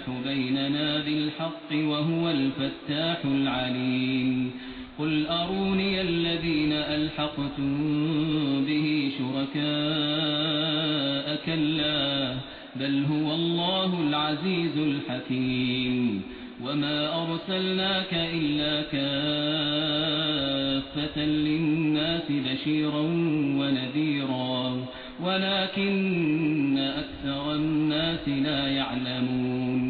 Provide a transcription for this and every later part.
يفتح بيننا بالحق وهو الفتاح العليم. قل أروني الذين ألحقتم به شركاء كلا بل هو الله العزيز الحكيم. وما أرسلناك إلا كافة للناس بشيرا ونذيرا ولكن أكثر الناس لا يعلمون.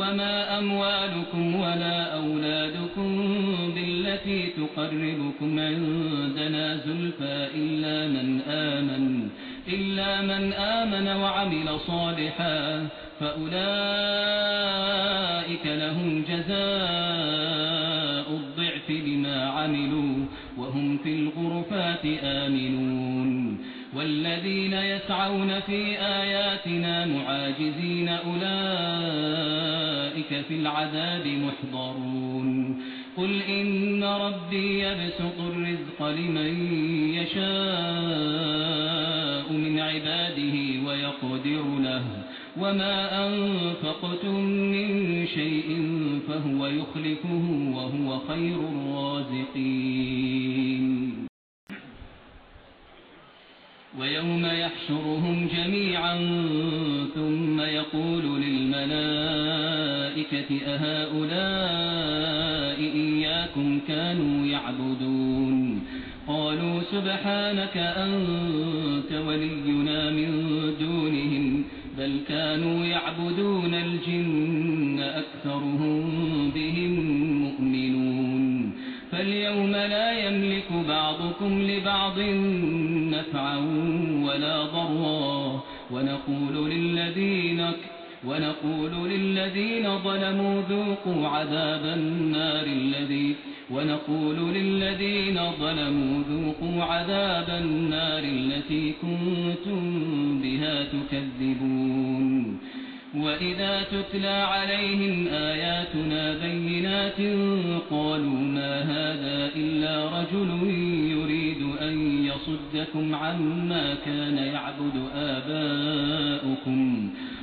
وما أموالكم ولا أولادكم بالتي تقربكم عندنا زلفى إلا من آمن إلا من آمن وعمل صالحا فأولئك لهم جزاء الضعف بما عملوا وهم في الغرفات آمنون. والذين يسعون في آياتنا معاجزين أولئك في العذاب محضرون. قل إن ربي يبسط الرزق لمن يشاء من عباده ويقدر له. وما أنفقتم من شيء فهو يخلفه وهو خير الرازقين. ويوم يحشرهم جميعا ثم يقول للملائكة أهؤلاء إياكم كانوا يعبدون قالوا سبحانك أنت ولينا من دونهم بل كانوا يعبدون الجن أكثرهم بهم مؤمنون فاليوم لا يملك بعضكم لبعض نفعا ولا ضرا ونقول للذين ونقول للذين ظلموا ذوقوا عذاب النار الذي ونقول للذين ظلموا ذوقوا عذاب النار التي كنتم بها تكذبون. وإذا تتلى عليهم آياتنا بينات قالوا ما هذا إلا رجل يريد أن يصدكم عما كان يعبد آباؤكم.